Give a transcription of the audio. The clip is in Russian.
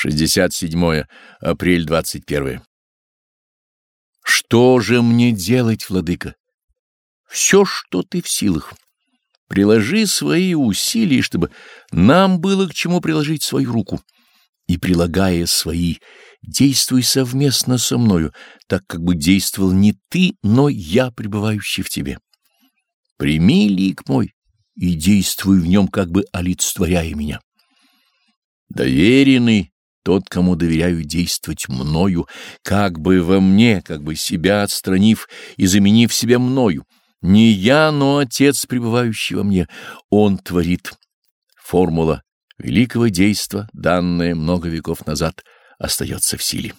67 апрель 21 Что же мне делать, владыка? Все, что ты в силах. Приложи свои усилия, чтобы нам было к чему приложить свою руку. И, прилагая свои, действуй совместно со мною, так как бы действовал не ты, но я, пребывающий в тебе. Прими лик мой и действуй в нем, как бы олицетворяя меня. Доверенный тот, кому доверяю действовать мною, как бы во мне, как бы себя отстранив и заменив себя мною. Не я, но Отец, пребывающий во мне, Он творит. Формула великого действа, данная много веков назад, остается в силе.